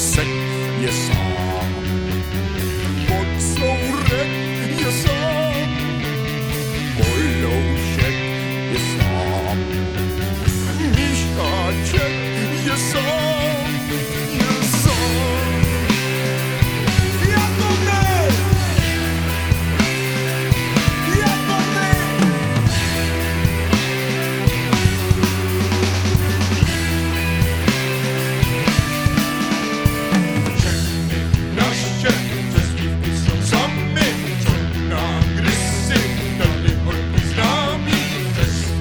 safe, you saw.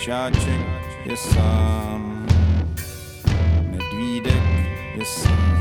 Míšáček je sám. Medvídek je sám.